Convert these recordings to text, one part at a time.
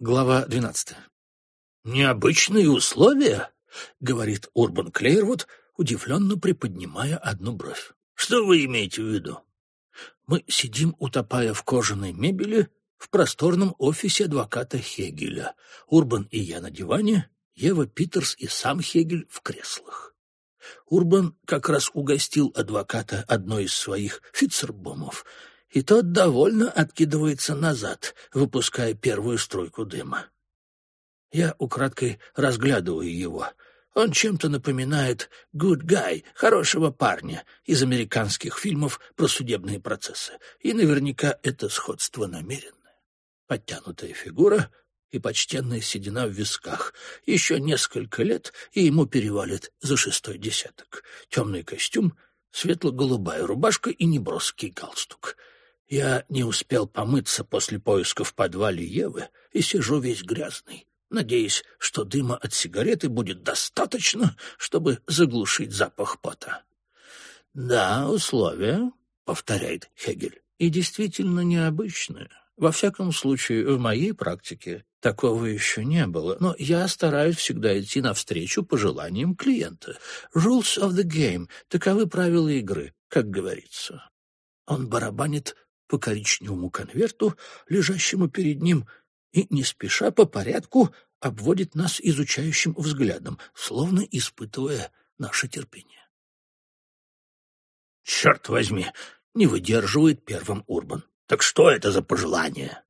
Глава двенадцатая. «Необычные условия?» — говорит Урбан Клейрвуд, удивленно приподнимая одну бровь. «Что вы имеете в виду?» Мы сидим, утопая в кожаной мебели, в просторном офисе адвоката Хегеля. Урбан и я на диване, Ева Питерс и сам Хегель в креслах. Урбан как раз угостил адвоката одной из своих фицербомов, и тот довольно откидывается назад, выпуская первую струйку дыма. Я украдкой разглядываю его. Он чем-то напоминает «good guy», хорошего парня из американских фильмов про судебные процессы. И наверняка это сходство намеренное. Подтянутая фигура и почтенная седина в висках. Еще несколько лет, и ему перевалит за шестой десяток. Темный костюм, светло-голубая рубашка и неброский галстук — я не успел помыться после поиска в подвале Евы и сижу весь грязный, надеясь, что дыма от сигареты будет достаточно, чтобы заглушить запах пота. «Да, условия», — повторяет Хегель, — «и действительно необычные. Во всяком случае, в моей практике такого еще не было, но я стараюсь всегда идти навстречу пожеланиям клиента. Rules of the game — таковы правила игры, как говорится». Он барабанит по коричневому конверту, лежащему перед ним, и не спеша по порядку обводит нас изучающим взглядом, словно испытывая наше терпение. «Черт возьми!» — не выдерживает первым Урбан. «Так что это за пожелание?»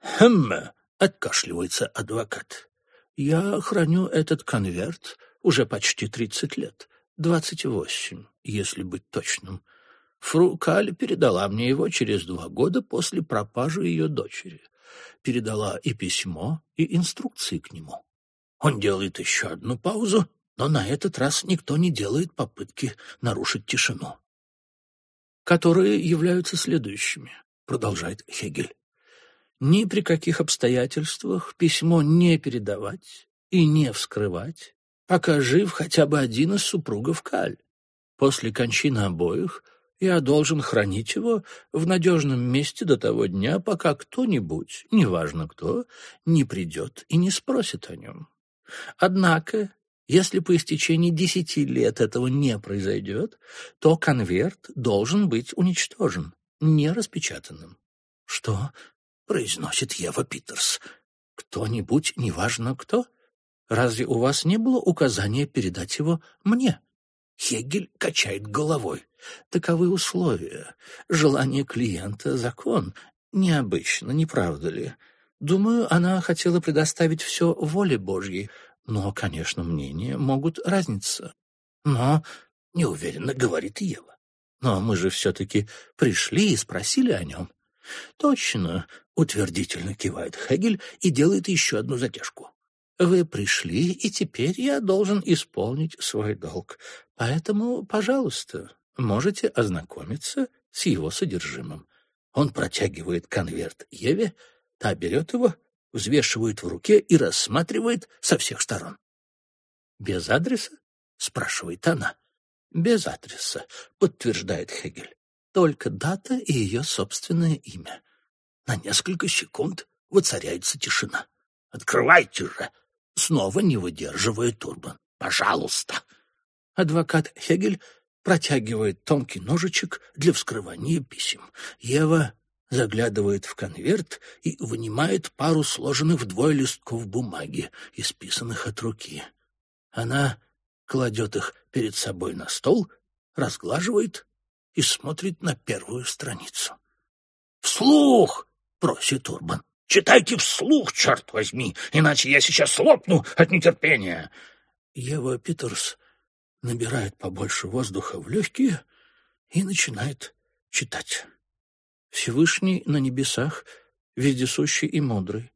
«Хм!» — откашливается адвокат. «Я храню этот конверт уже почти тридцать лет, двадцать восемь, если быть точным. Фру Каль передала мне его через два года после пропажи ее дочери. Передала и письмо, и инструкции к нему. Он делает еще одну паузу, но на этот раз никто не делает попытки нарушить тишину. «Которые являются следующими», — продолжает Хегель. «Ни при каких обстоятельствах письмо не передавать и не вскрывать, пока жив хотя бы один из супругов Каль. После кончины обоих — я должен хранить его в надежном месте до того дня, пока кто-нибудь, неважно кто, не придет и не спросит о нем. Однако, если по истечении десяти лет этого не произойдет, то конверт должен быть уничтожен, не распечатанным. «Что?» — произносит Ева Питерс. «Кто-нибудь, неважно кто? Разве у вас не было указания передать его мне?» Хегель качает головой. Таковы условия. Желание клиента — закон. Необычно, не правда ли? Думаю, она хотела предоставить все воле Божьей, но, конечно, мнения могут разниться. Но, — неуверенно говорит Ева, — но мы же все-таки пришли и спросили о нем. Точно, — утвердительно кивает Хегель и делает еще одну затяжку. Вы пришли, и теперь я должен исполнить свой долг. Поэтому, пожалуйста, можете ознакомиться с его содержимым. Он протягивает конверт Еве, та берет его, взвешивает в руке и рассматривает со всех сторон. «Без адреса?» — спрашивает она. «Без адреса», — подтверждает Хегель. «Только дата и ее собственное имя». На несколько секунд воцаряется тишина. «Открывайте же!» Снова не выдерживает Турбан. «Пожалуйста!» Адвокат Хегель протягивает тонкий ножичек для вскрывания писем. Ева заглядывает в конверт и вынимает пару сложенных вдвое листков бумаги, исписанных от руки. Она кладет их перед собой на стол, разглаживает и смотрит на первую страницу. «Вслух!» — просит Урбан. Читайте вслух, черт возьми, иначе я сейчас лопну от нетерпения. Ева Питерс набирает побольше воздуха в легкие и начинает читать. Всевышний на небесах, вездесущий и мудрый.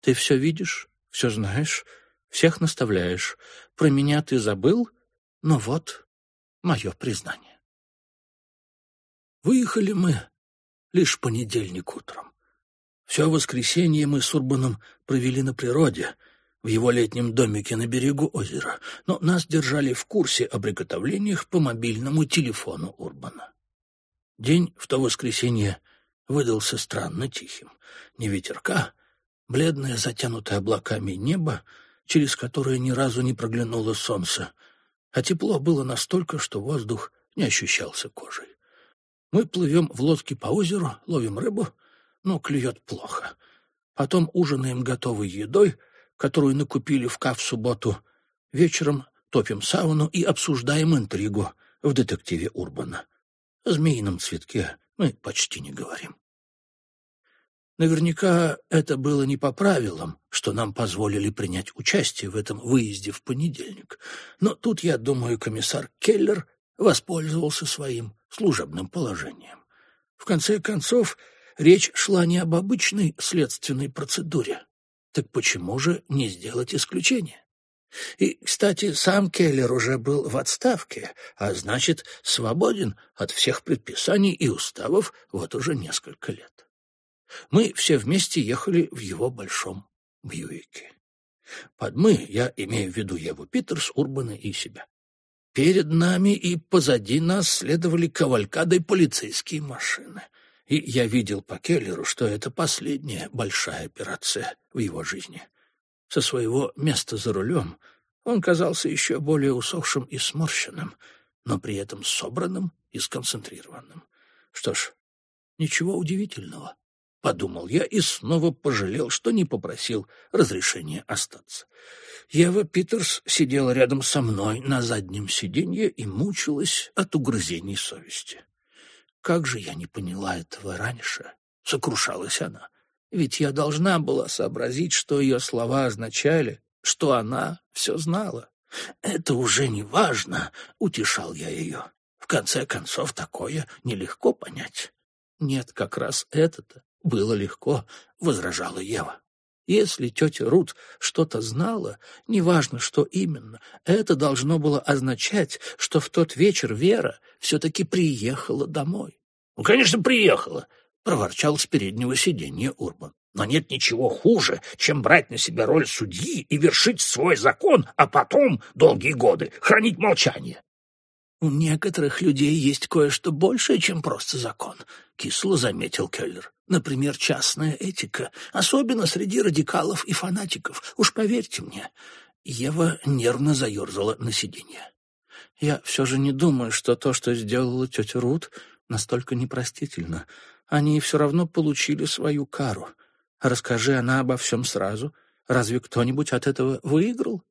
Ты все видишь, все знаешь, всех наставляешь. Про меня ты забыл, но вот мое признание. Выехали мы лишь понедельник утром. Все воскресенье мы с Урбаном провели на природе, в его летнем домике на берегу озера, но нас держали в курсе о приготовлениях по мобильному телефону Урбана. День в то воскресенье выдался странно тихим. Ни ветерка, Бледное, затянутое облаками небо, через которое ни разу не проглянуло солнце, а тепло было настолько, что воздух не ощущался кожей. Мы плывем в лодке по озеру, ловим рыбу, но клюет плохо. Потом ужинаем готовой едой, которую накупили в Ка в субботу. Вечером топим сауну и обсуждаем интригу в детективе Урбана. О змеином цветке мы почти не говорим. Наверняка это было не по правилам, что нам позволили принять участие в этом выезде в понедельник. Но тут, я думаю, комиссар Келлер воспользовался своим служебным положением. В конце концов, речь шла не об обычной следственной процедуре. Так почему же не сделать исключение? И, кстати, сам Келлер уже был в отставке, а значит, свободен от всех предписаний и уставов вот уже несколько лет. Мы все вместе ехали в его большом Бьюике. Под «мы» я имею в виду Еву Питерс, Урбана и себя. Перед нами и позади нас следовали кавалькадой полицейские машины. И я видел по Келлеру, что это последняя большая операция в его жизни. Со своего места за рулем он казался еще более усохшим и сморщенным, но при этом собранным и сконцентрированным. Что ж, ничего удивительного, — подумал я и снова пожалел, что не попросил разрешения остаться. Ева Питерс сидела рядом со мной на заднем сиденье и мучилась от угрызений совести. «Как же я не поняла этого раньше?» — сокрушалась она. Ведь я должна была сообразить, что ее слова означали, что она все знала. «Это уже не важно», — утешал я ее. «В конце концов, такое нелегко понять». «Нет, как раз это-то было легко», — возражала Ева. Если тетя Рут что-то знала, неважно, что именно, это должно было означать, что в тот вечер Вера все-таки приехала домой. — Ну, конечно, приехала, проворчал с переднего сиденья Урбан. Но нет ничего хуже, чем брать на себя роль судьи и вершить свой закон, а потом, долгие годы, хранить молчание. «У некоторых людей есть кое-что большее, чем просто закон», — кисло заметил Келлер. «Например, частная этика, особенно среди радикалов и фанатиков. Уж поверьте мне». Ева нервно заерзала на сиденье. «Я все же не думаю, что то, что сделала тетя Рут, настолько непростительно. Они все равно получили свою кару. Расскажи она обо всем сразу. Разве кто-нибудь от этого выиграл?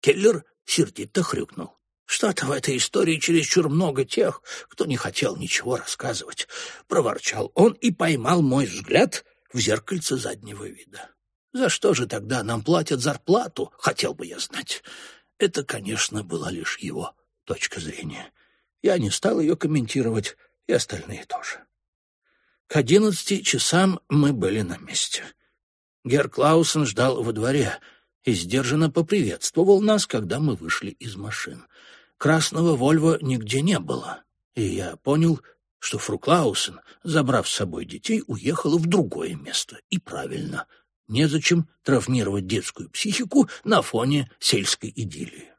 Келлер сердито хрюкнул. Что-то в этой истории чересчур много тех, кто не хотел ничего рассказывать. Проворчал он и поймал мой взгляд в зеркальце заднего вида. За что же тогда нам платят зарплату, хотел бы я знать. Это, конечно, была лишь его точка зрения. Я не стал ее комментировать, и остальные тоже. К одиннадцати часам мы были на месте. Герр Клаусен ждал во дворе и сдержанно поприветствовал нас, когда мы вышли из машин. Красного Вольва нигде не было, и я понял, что фру Клаусен, забрав с собой детей, уехала в другое место. И правильно, незачем травмировать детскую психику на фоне сельской идиллии.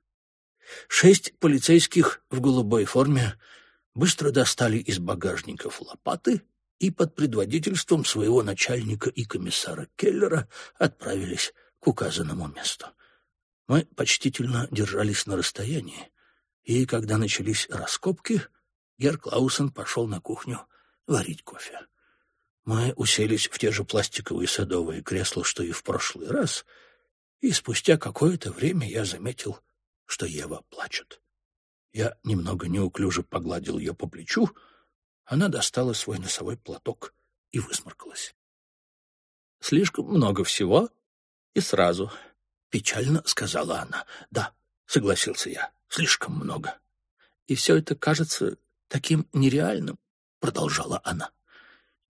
Шесть полицейских в голубой форме быстро достали из багажников лопаты и под предводительством своего начальника и комиссара Келлера отправились к указанному месту. Мы почтительно держались на расстоянии, и когда начались раскопки, Герр Клаусен пошел на кухню варить кофе. Мы уселись в те же пластиковые садовые кресла, что и в прошлый раз, и спустя какое-то время я заметил, что Ева плачет. Я немного неуклюже погладил ее по плечу, она достала свой носовой платок и высморкалась. «Слишком много всего и сразу», — печально сказала она. «Да», — согласился я, — «слишком много». «И все это кажется таким нереальным», — продолжала она.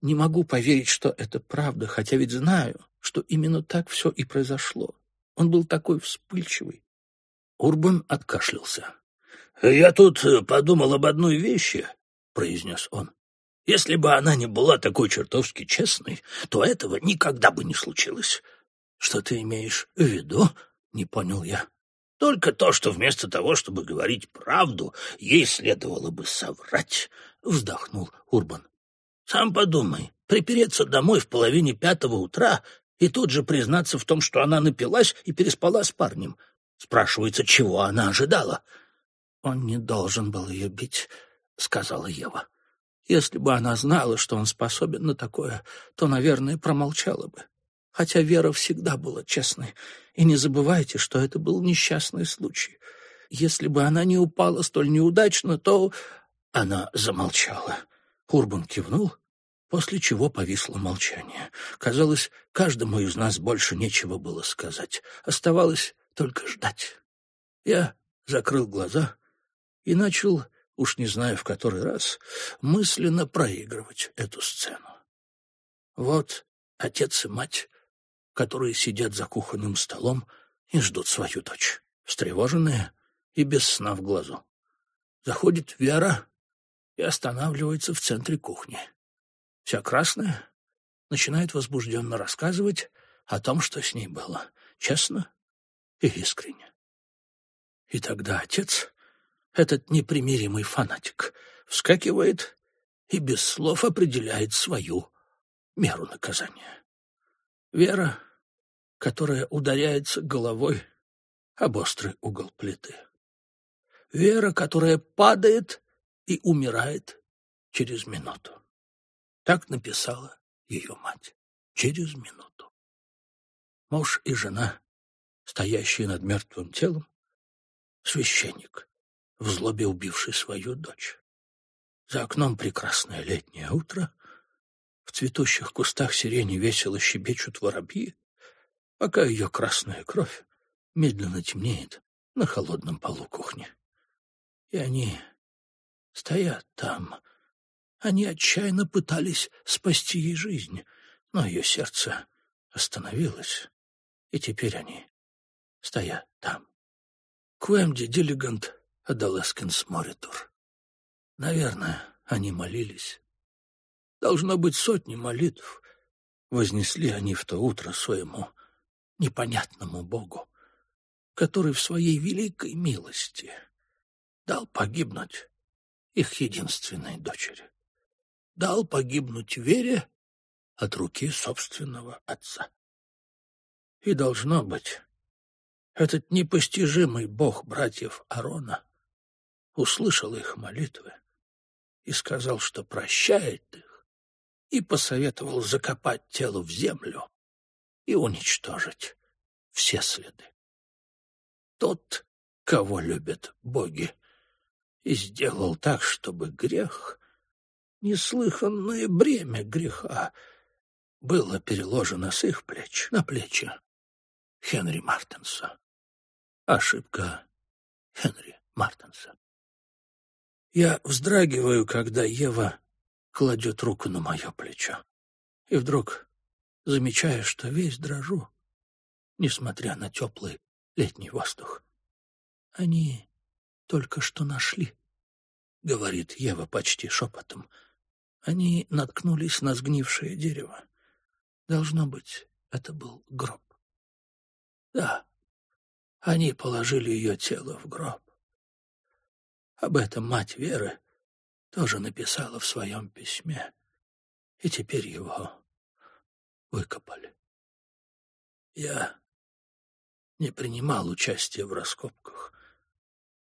«Не могу поверить, что это правда, хотя ведь знаю, что именно так все и произошло. Он был такой вспыльчивый». Урбан откашлялся. «Я тут подумал об одной вещи», произнес он. «Если бы она не была такой чертовски честной, то этого никогда бы не случилось». «Что ты имеешь в виду?» — не понял я. «Только то, что вместо того, чтобы говорить правду, ей следовало бы соврать», — вздохнул Урбан. «Сам подумай, припереться домой в половине пятого утра и тут же признаться в том, что она напилась и переспала с парнем. Спрашивается, чего она ожидала? «Он не должен был ее бить», — сказала Ева. «Если бы она знала, что он способен на такое, то, наверное, промолчала бы. Хотя Вера всегда была честной. И не забывайте, что это был несчастный случай. Если бы она не упала столь неудачно, то...» Она замолчала. Урбан кивнул, после чего повисло молчание. Казалось, каждому из нас больше нечего было сказать. Оставалось только ждать. Я закрыл глаза и начал, уж не знаю в который раз, мысленно проигрывать эту сцену. Вот отец и мать, которые сидят за кухонным столом и ждут свою дочь, встревоженные и без сна в глазу. Заходит Вера и останавливается в центре кухни. Вся красная начинает возбужденно рассказывать о том, что с ней было, честно и искренне. И тогда отец, этот непримиримый фанатик, вскакивает и без слов определяет свою меру наказания. Вера, которая ударяется головой об острый угол плиты. Вера, которая падает и умирает через минуту. Так написала ее мать. Через минуту. Муж и жена, стоящие над мертвым телом, священник, в злобе убивший свою дочь. За окном прекрасное летнее утро, в цветущих кустах сирени весело щебечут воробьи, пока ее красная кровь медленно темнеет на холодном полу кухни. И они стоят там. Они отчаянно пытались спасти ей жизнь, но ее сердце остановилось, и теперь они стоят там. Куэмди Диллигант Адалескинс Моритур. Наверное, они молились. Должно быть сотни молитв. Вознесли они в то утро своему непонятному Богу, который в своей великой милости дал погибнуть их единственной дочери. Дал погибнуть Вере от руки собственного отца. И должно быть, этот непостижимый бог братьев Арона услышал их молитвы и сказал, что прощает их, и посоветовал закопать тело в землю и уничтожить все следы. Тот, кого любят боги, и сделал так, чтобы грех, неслыханное бремя греха, было переложено с их плеч на плечи Хенри Мартенса. Ошибка Хенри Мартенса. Я вздрагиваю, когда Ева кладет руку на мое плечо. И вдруг замечаю, что весь дрожу, несмотря на теплый летний воздух. Они только что нашли, — говорит Ева почти шепотом. Они наткнулись на сгнившее дерево. Должно быть, это был гроб. Да, они положили ее тело в гроб. Об этом мать Веры тоже написала в своем письме, и теперь его выкопали. Я не принимал участия в раскопках,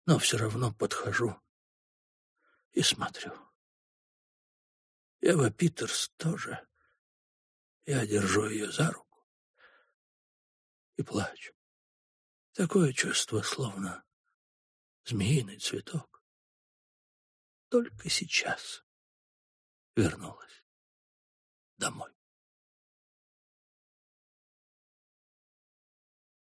но все равно подхожу и смотрю. Ева Питерс тоже. Я держу ее за руку и плачу. Такое чувство, словно змеиный цветок. Только сейчас вернулась домой.